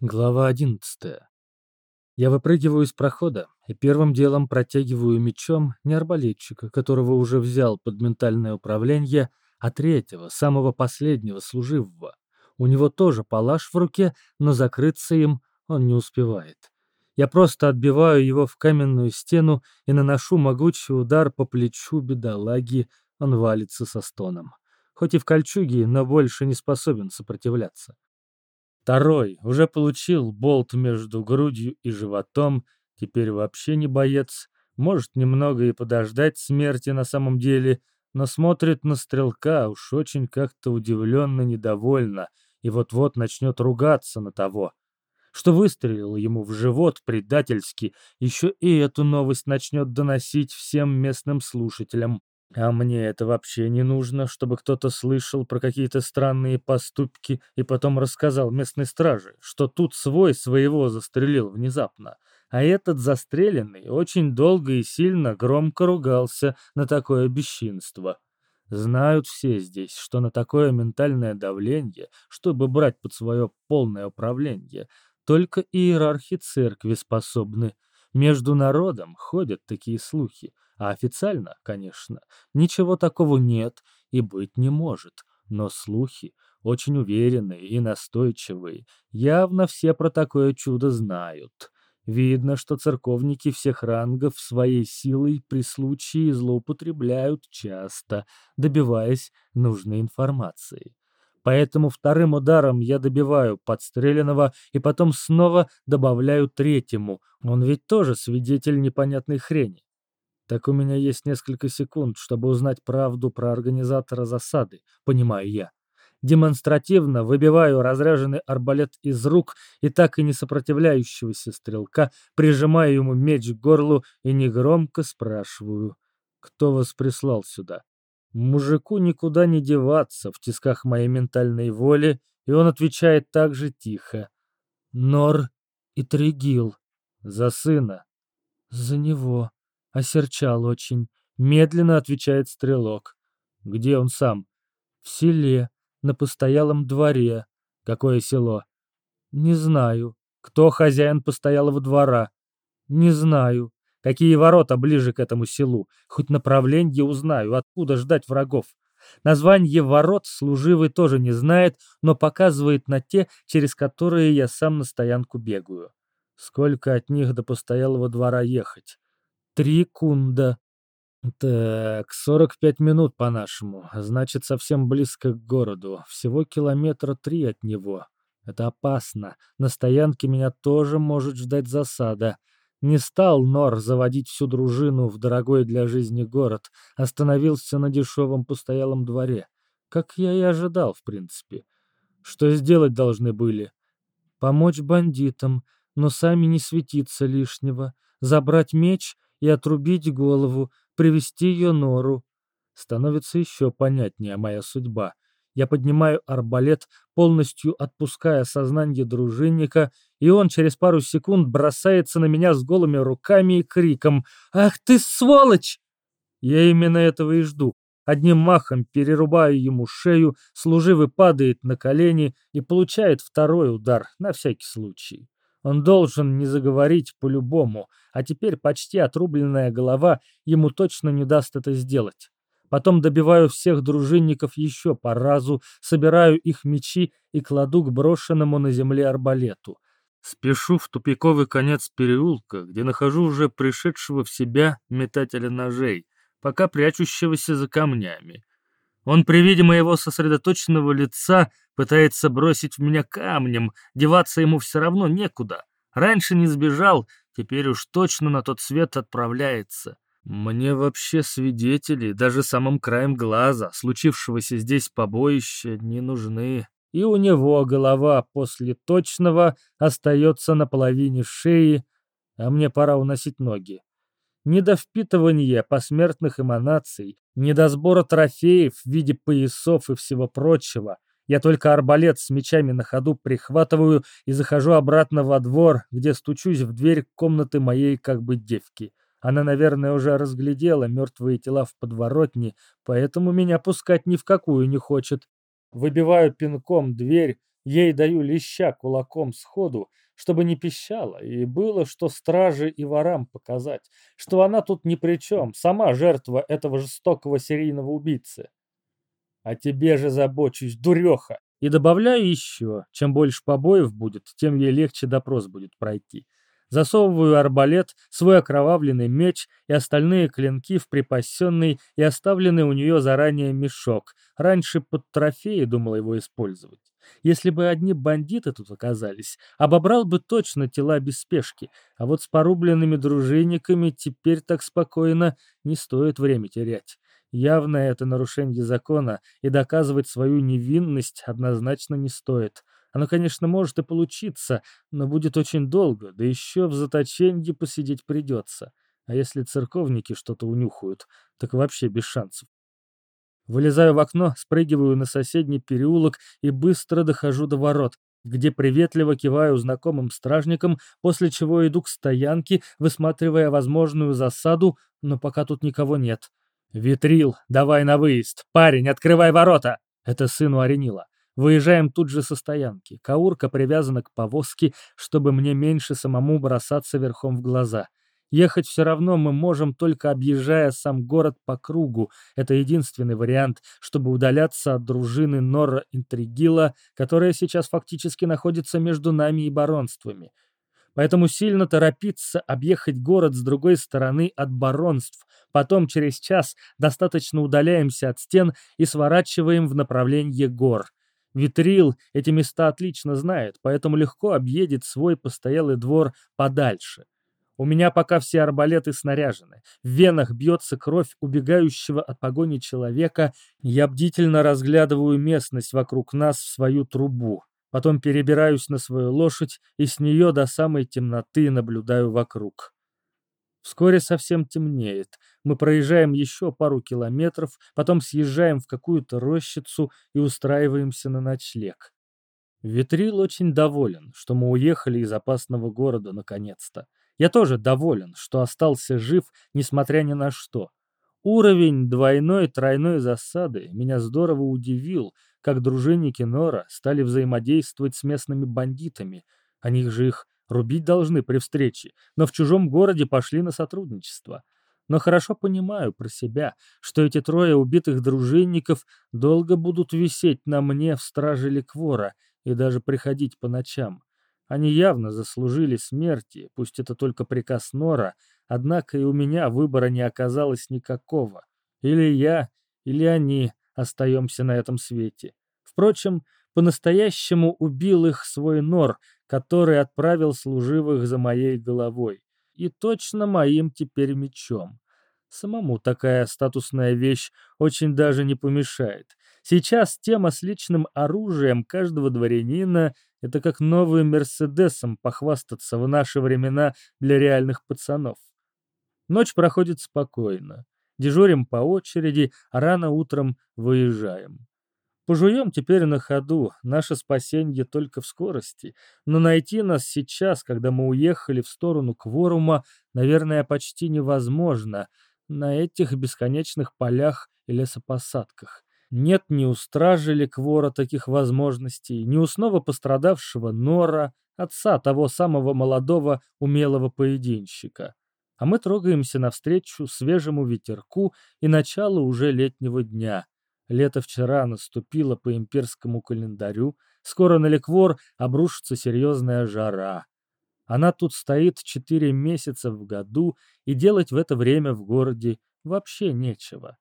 Глава одиннадцатая. Я выпрыгиваю из прохода и первым делом протягиваю мечом не арбалетчика, которого уже взял под ментальное управление, а третьего, самого последнего служивого. У него тоже палаш в руке, но закрыться им он не успевает. Я просто отбиваю его в каменную стену и наношу могучий удар по плечу бедолаги, он валится со стоном. Хоть и в кольчуге, но больше не способен сопротивляться. Второй уже получил болт между грудью и животом, теперь вообще не боец, может немного и подождать смерти на самом деле, но смотрит на стрелка уж очень как-то удивленно недовольно и вот-вот начнет ругаться на того, что выстрелил ему в живот предательски, еще и эту новость начнет доносить всем местным слушателям. А мне это вообще не нужно, чтобы кто-то слышал про какие-то странные поступки и потом рассказал местной страже, что тут свой своего застрелил внезапно. А этот застреленный очень долго и сильно громко ругался на такое бесчинство. Знают все здесь, что на такое ментальное давление, чтобы брать под свое полное управление, только иерархи церкви способны. Между народом ходят такие слухи, а официально, конечно, ничего такого нет и быть не может. Но слухи очень уверенные и настойчивые. Явно все про такое чудо знают. Видно, что церковники всех рангов своей силой при случае злоупотребляют часто, добиваясь нужной информации. Поэтому вторым ударом я добиваю подстреленного и потом снова добавляю третьему. Он ведь тоже свидетель непонятной хрени. Так у меня есть несколько секунд, чтобы узнать правду про организатора засады, понимаю я. Демонстративно выбиваю разряженный арбалет из рук и так и не сопротивляющегося стрелка, прижимаю ему меч к горлу и негромко спрашиваю, кто вас прислал сюда. Мужику никуда не деваться в тисках моей ментальной воли, и он отвечает так же тихо. Нор и Тригил. За сына. За него. Осерчал очень. Медленно отвечает стрелок. Где он сам? В селе, на постоялом дворе. Какое село? Не знаю. Кто хозяин постоялого двора? Не знаю. Какие ворота ближе к этому селу? Хоть направление узнаю, откуда ждать врагов. Название ворот служивый тоже не знает, но показывает на те, через которые я сам на стоянку бегаю. Сколько от них до постоялого двора ехать? Три кунда. Так, 45 минут по-нашему. Значит, совсем близко к городу. Всего километра три от него. Это опасно. На стоянке меня тоже может ждать засада. Не стал Нор заводить всю дружину в дорогой для жизни город. Остановился на дешевом постоялом дворе. Как я и ожидал, в принципе. Что сделать должны были? Помочь бандитам, но сами не светиться лишнего. Забрать меч — и отрубить голову, привести ее нору. Становится еще понятнее моя судьба. Я поднимаю арбалет, полностью отпуская сознание дружинника, и он через пару секунд бросается на меня с голыми руками и криком «Ах ты сволочь!» Я именно этого и жду. Одним махом перерубаю ему шею, служивый падает на колени и получает второй удар, на всякий случай. Он должен не заговорить по-любому, а теперь почти отрубленная голова ему точно не даст это сделать. Потом добиваю всех дружинников еще по разу, собираю их мечи и кладу к брошенному на земле арбалету. Спешу в тупиковый конец переулка, где нахожу уже пришедшего в себя метателя ножей, пока прячущегося за камнями. Он при виде моего сосредоточенного лица пытается бросить в меня камнем, деваться ему все равно некуда. Раньше не сбежал, теперь уж точно на тот свет отправляется. Мне вообще свидетели, даже самым краем глаза, случившегося здесь побоища, не нужны. И у него голова после точного остается на половине шеи, а мне пора уносить ноги. Не до впитывания посмертных эманаций, не до сбора трофеев в виде поясов и всего прочего. Я только арбалет с мечами на ходу прихватываю и захожу обратно во двор, где стучусь в дверь комнаты моей как бы девки. Она, наверное, уже разглядела мертвые тела в подворотне, поэтому меня пускать ни в какую не хочет. Выбиваю пинком дверь, Ей даю леща кулаком сходу, чтобы не пищала, и было, что страже и ворам показать, что она тут ни при чем, сама жертва этого жестокого серийного убийцы. А тебе же забочусь, дуреха. И добавляю еще, чем больше побоев будет, тем ей легче допрос будет пройти. Засовываю арбалет, свой окровавленный меч и остальные клинки в припасенный и оставленный у нее заранее мешок. Раньше под трофеи думал его использовать. Если бы одни бандиты тут оказались, обобрал бы точно тела без спешки, а вот с порубленными дружинниками теперь так спокойно не стоит время терять. Явно это нарушение закона, и доказывать свою невинность однозначно не стоит. Оно, конечно, может и получиться, но будет очень долго, да еще в заточении посидеть придется. А если церковники что-то унюхают, так вообще без шансов. Вылезаю в окно, спрыгиваю на соседний переулок и быстро дохожу до ворот, где приветливо киваю знакомым стражникам, после чего иду к стоянке, высматривая возможную засаду, но пока тут никого нет. «Витрил, давай на выезд! Парень, открывай ворота!» Это сыну Аренила. Выезжаем тут же со стоянки. Каурка привязана к повозке, чтобы мне меньше самому бросаться верхом в глаза. Ехать все равно мы можем, только объезжая сам город по кругу. Это единственный вариант, чтобы удаляться от дружины Нора Интригила, которая сейчас фактически находится между нами и баронствами. Поэтому сильно торопиться объехать город с другой стороны от баронств. Потом через час достаточно удаляемся от стен и сворачиваем в направлении гор. Витрил эти места отлично знает, поэтому легко объедет свой постоялый двор подальше. У меня пока все арбалеты снаряжены. В венах бьется кровь убегающего от погони человека. Я бдительно разглядываю местность вокруг нас в свою трубу. Потом перебираюсь на свою лошадь и с нее до самой темноты наблюдаю вокруг. Вскоре совсем темнеет. Мы проезжаем еще пару километров, потом съезжаем в какую-то рощицу и устраиваемся на ночлег. Витрил очень доволен, что мы уехали из опасного города наконец-то. Я тоже доволен, что остался жив, несмотря ни на что. Уровень двойной-тройной засады меня здорово удивил, как дружинники Нора стали взаимодействовать с местными бандитами. Они же их рубить должны при встрече, но в чужом городе пошли на сотрудничество. Но хорошо понимаю про себя, что эти трое убитых дружинников долго будут висеть на мне в страже Ликвора и даже приходить по ночам. Они явно заслужили смерти, пусть это только приказ Нора, однако и у меня выбора не оказалось никакого. Или я, или они остаемся на этом свете. Впрочем, по-настоящему убил их свой Нор, который отправил служивых за моей головой. И точно моим теперь мечом. Самому такая статусная вещь очень даже не помешает. Сейчас тема с личным оружием каждого дворянина — это как новым Мерседесом похвастаться в наши времена для реальных пацанов. Ночь проходит спокойно. Дежурим по очереди, а рано утром выезжаем. Пожуем теперь на ходу, наше спасение только в скорости. Но найти нас сейчас, когда мы уехали в сторону Кворума, наверное, почти невозможно — на этих бесконечных полях и лесопосадках. Нет ни у стражи Ликвора таких возможностей, ни у снова пострадавшего Нора, отца того самого молодого умелого поединщика. А мы трогаемся навстречу свежему ветерку и началу уже летнего дня. Лето вчера наступило по имперскому календарю, скоро на Ликвор обрушится серьезная жара. Она тут стоит четыре месяца в году, и делать в это время в городе вообще нечего.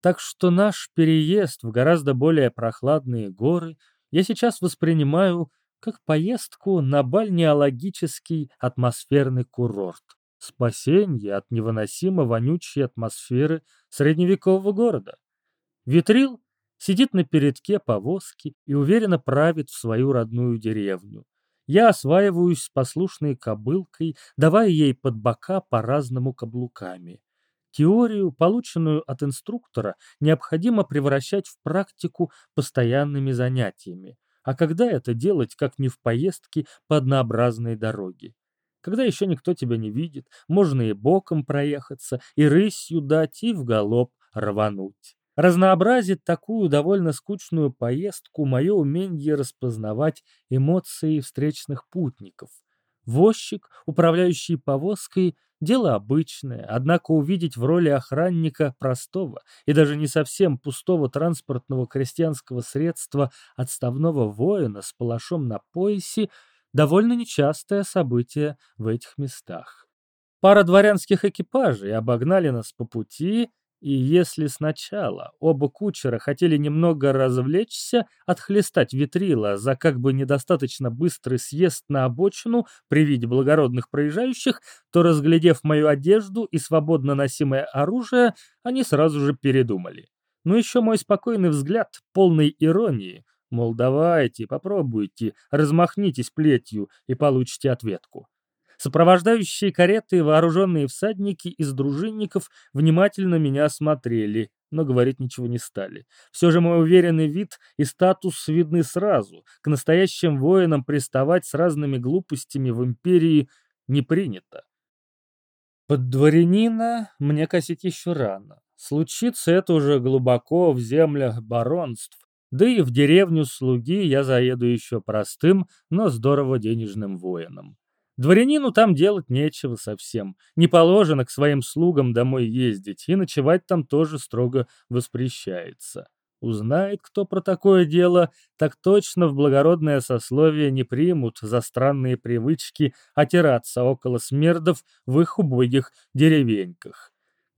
Так что наш переезд в гораздо более прохладные горы я сейчас воспринимаю как поездку на бальнеологический атмосферный курорт. Спасение от невыносимо вонючей атмосферы средневекового города. Витрил сидит на передке повозки и уверенно правит в свою родную деревню. Я осваиваюсь с послушной кобылкой, давая ей под бока по-разному каблуками. Теорию, полученную от инструктора, необходимо превращать в практику постоянными занятиями. А когда это делать, как не в поездке по однообразной дороге? Когда еще никто тебя не видит, можно и боком проехаться, и рысью дать, и в галоп рвануть. Разнообразит такую довольно скучную поездку мое умение распознавать эмоции встречных путников. Возчик, управляющий повозкой, дело обычное, однако увидеть в роли охранника простого и даже не совсем пустого транспортного крестьянского средства отставного воина с палашом на поясе довольно нечастое событие в этих местах. Пара дворянских экипажей обогнали нас по пути, и если сначала оба кучера хотели немного развлечься, отхлестать ветрила за как бы недостаточно быстрый съезд на обочину при виде благородных проезжающих, то, разглядев мою одежду и свободно носимое оружие, они сразу же передумали. Но еще мой спокойный взгляд, полный иронии, мол, давайте, попробуйте, размахнитесь плетью и получите ответку. Сопровождающие кареты вооруженные всадники из дружинников внимательно меня осмотрели, но говорить ничего не стали. Все же мой уверенный вид и статус видны сразу. К настоящим воинам приставать с разными глупостями в империи не принято. Под дворянина мне косить еще рано. Случится это уже глубоко в землях баронств, да и в деревню слуги я заеду еще простым, но здорово денежным воином. Дворянину там делать нечего совсем. Не положено к своим слугам домой ездить, и ночевать там тоже строго воспрещается. Узнает кто про такое дело, так точно в благородное сословие не примут за странные привычки отираться около смердов в их убогих деревеньках.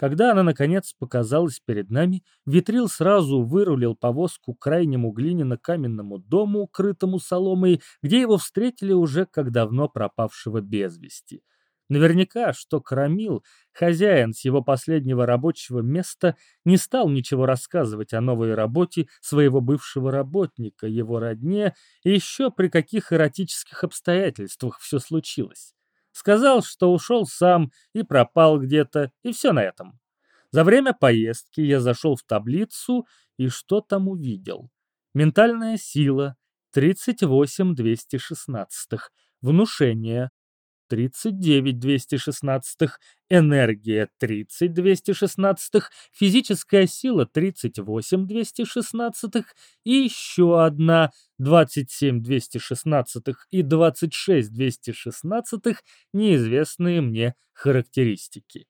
Когда она, наконец, показалась перед нами, Витрил сразу вырулил повозку к крайнему глиняно-каменному дому, укрытому соломой, где его встретили уже как давно пропавшего без вести. Наверняка, что Крамил, хозяин с его последнего рабочего места, не стал ничего рассказывать о новой работе своего бывшего работника, его родне, и еще при каких эротических обстоятельствах все случилось. Сказал, что ушел сам и пропал где-то, и все на этом. За время поездки я зашел в таблицу и что там увидел. Ментальная сила 38-216, внушение 39-216, энергия 30-216, физическая сила 38-216 и еще одна 27-216 и 26-216 неизвестные мне характеристики.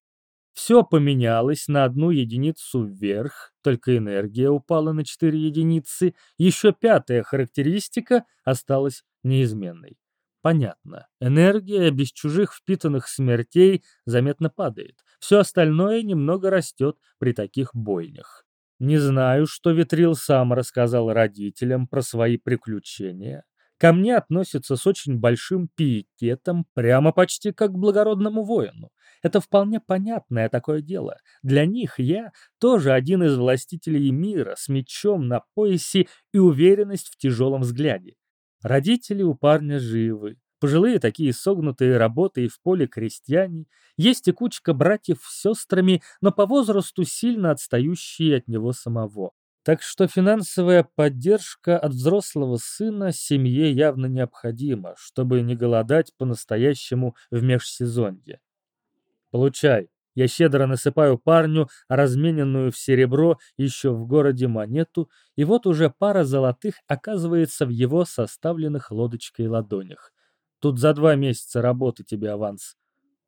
Все поменялось на одну единицу вверх, только энергия упала на 4 единицы, еще пятая характеристика осталась неизменной. Понятно. Энергия без чужих впитанных смертей заметно падает. Все остальное немного растет при таких бойнях. Не знаю, что Витрил сам рассказал родителям про свои приключения. Ко мне относятся с очень большим пиететом, прямо почти как к благородному воину. Это вполне понятное такое дело. Для них я тоже один из властителей мира с мечом на поясе и уверенность в тяжелом взгляде. Родители у парня живы. Пожилые такие согнутые работы и в поле крестьяне. Есть и кучка братьев с сестрами, но по возрасту сильно отстающие от него самого. Так что финансовая поддержка от взрослого сына семье явно необходима, чтобы не голодать по-настоящему в межсезонье. Получай. Я щедро насыпаю парню размененную в серебро еще в городе монету, и вот уже пара золотых оказывается в его составленных лодочкой ладонях. Тут за два месяца работы тебе аванс.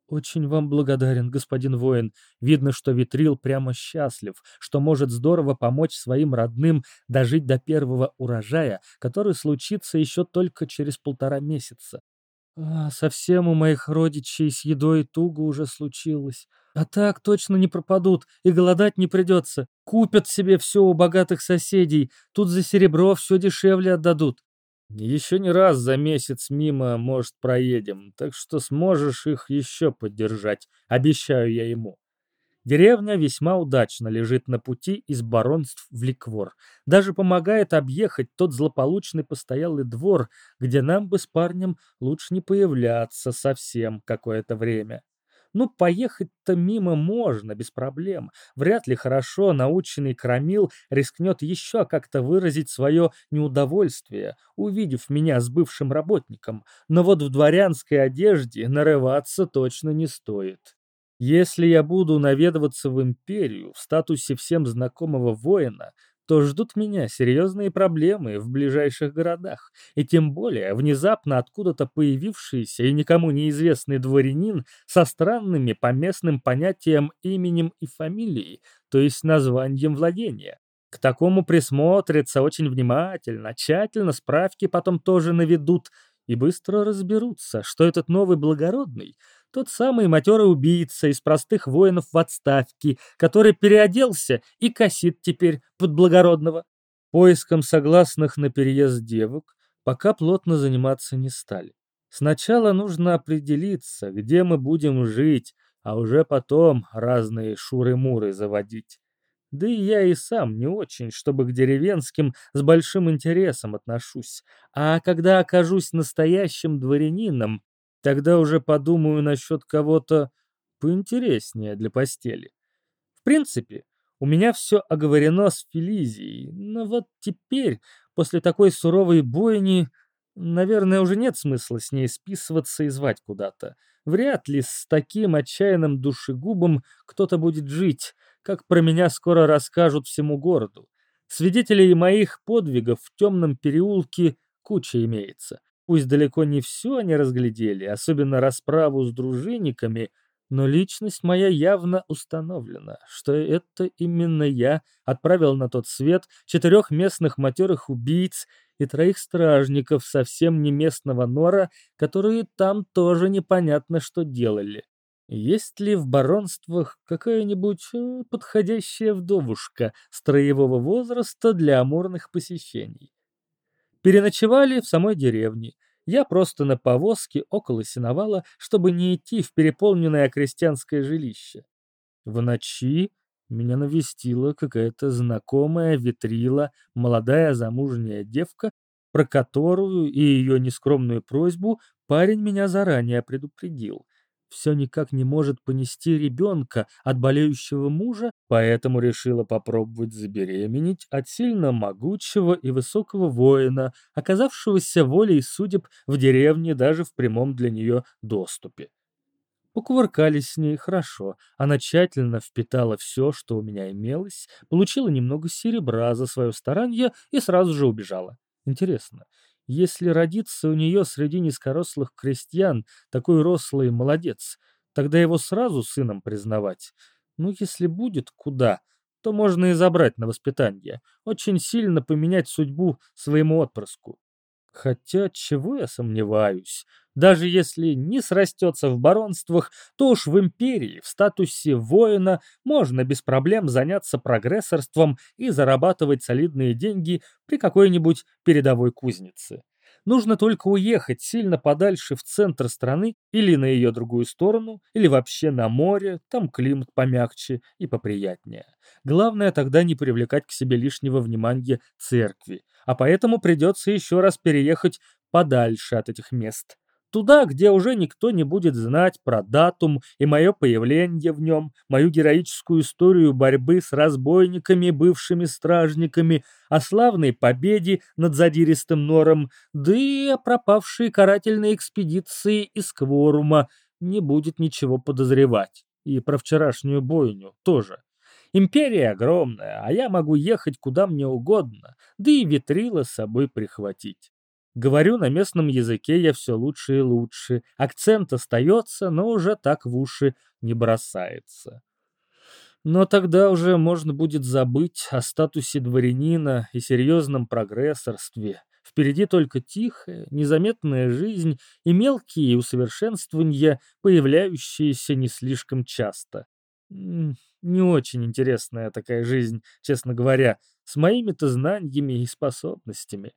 Очень вам благодарен, господин воин. Видно, что Витрил прямо счастлив, что может здорово помочь своим родным дожить до первого урожая, который случится еще только через полтора месяца. А, совсем у моих родичей с едой туго уже случилось. А так точно не пропадут, и голодать не придется. Купят себе все у богатых соседей, тут за серебро все дешевле отдадут. Еще не раз за месяц мимо, может, проедем, так что сможешь их еще поддержать, обещаю я ему. Деревня весьма удачно лежит на пути из баронств в Ликвор. Даже помогает объехать тот злополучный постоялый двор, где нам бы с парнем лучше не появляться совсем какое-то время. Ну, поехать-то мимо можно, без проблем. Вряд ли хорошо наученный Крамил рискнет еще как-то выразить свое неудовольствие, увидев меня с бывшим работником. Но вот в дворянской одежде нарываться точно не стоит. Если я буду наведываться в империю в статусе всем знакомого воина, то ждут меня серьезные проблемы в ближайших городах, и тем более внезапно откуда-то появившийся и никому неизвестный дворянин со странными по местным понятиям именем и фамилией, то есть названием владения. К такому присмотрятся очень внимательно, тщательно справки потом тоже наведут и быстро разберутся, что этот новый благородный тот самый матерый убийца из простых воинов в отставке, который переоделся и косит теперь под благородного. Поиском согласных на переезд девок пока плотно заниматься не стали. Сначала нужно определиться, где мы будем жить, а уже потом разные шуры-муры заводить. Да и я и сам не очень, чтобы к деревенским с большим интересом отношусь. А когда окажусь настоящим дворянином, Тогда уже подумаю насчет кого-то поинтереснее для постели. В принципе, у меня все оговорено с Фелизией, но вот теперь, после такой суровой бойни, наверное, уже нет смысла с ней списываться и звать куда-то. Вряд ли с таким отчаянным душегубом кто-то будет жить, как про меня скоро расскажут всему городу. Свидетелей моих подвигов в темном переулке куча имеется. Пусть далеко не все они разглядели, особенно расправу с дружинниками, но личность моя явно установлена, что это именно я отправил на тот свет четырех местных матерых убийц и троих стражников совсем не местного нора, которые там тоже непонятно что делали. Есть ли в баронствах какая-нибудь э, подходящая вдовушка строевого возраста для амурных посещений? Переночевали в самой деревне. Я просто на повозке около сеновала, чтобы не идти в переполненное крестьянское жилище. В ночи меня навестила какая-то знакомая ветрила, молодая замужняя девка, про которую и ее нескромную просьбу парень меня заранее предупредил все никак не может понести ребенка от болеющего мужа, поэтому решила попробовать забеременеть от сильно могучего и высокого воина, оказавшегося волей судеб в деревне даже в прямом для нее доступе. Покувыркались с ней хорошо. Она тщательно впитала все, что у меня имелось, получила немного серебра за свое старание и сразу же убежала. Интересно, если родится у нее среди низкорослых крестьян такой рослый молодец, тогда его сразу сыном признавать. Ну, если будет куда, то можно и забрать на воспитание. Очень сильно поменять судьбу своему отпрыску. Хотя, чего я сомневаюсь. Даже если не срастется в баронствах, то уж в империи, в статусе воина, можно без проблем заняться прогрессорством и зарабатывать солидные деньги при какой-нибудь передовой кузнице. Нужно только уехать сильно подальше в центр страны или на ее другую сторону, или вообще на море, там климат помягче и поприятнее. Главное тогда не привлекать к себе лишнего внимания церкви, а поэтому придется еще раз переехать подальше от этих мест. Туда, где уже никто не будет знать про датум и мое появление в нем, мою героическую историю борьбы с разбойниками, бывшими стражниками, о славной победе над задиристым нором, да и о пропавшей карательной экспедиции из Кворума не будет ничего подозревать. И про вчерашнюю бойню тоже. Империя огромная, а я могу ехать куда мне угодно, да и витрила с собой прихватить. Говорю на местном языке я все лучше и лучше. Акцент остается, но уже так в уши не бросается. Но тогда уже можно будет забыть о статусе дворянина и серьезном прогрессорстве. Впереди только тихая, незаметная жизнь и мелкие усовершенствования, появляющиеся не слишком часто. Не очень интересная такая жизнь, честно говоря, с моими-то знаниями и способностями.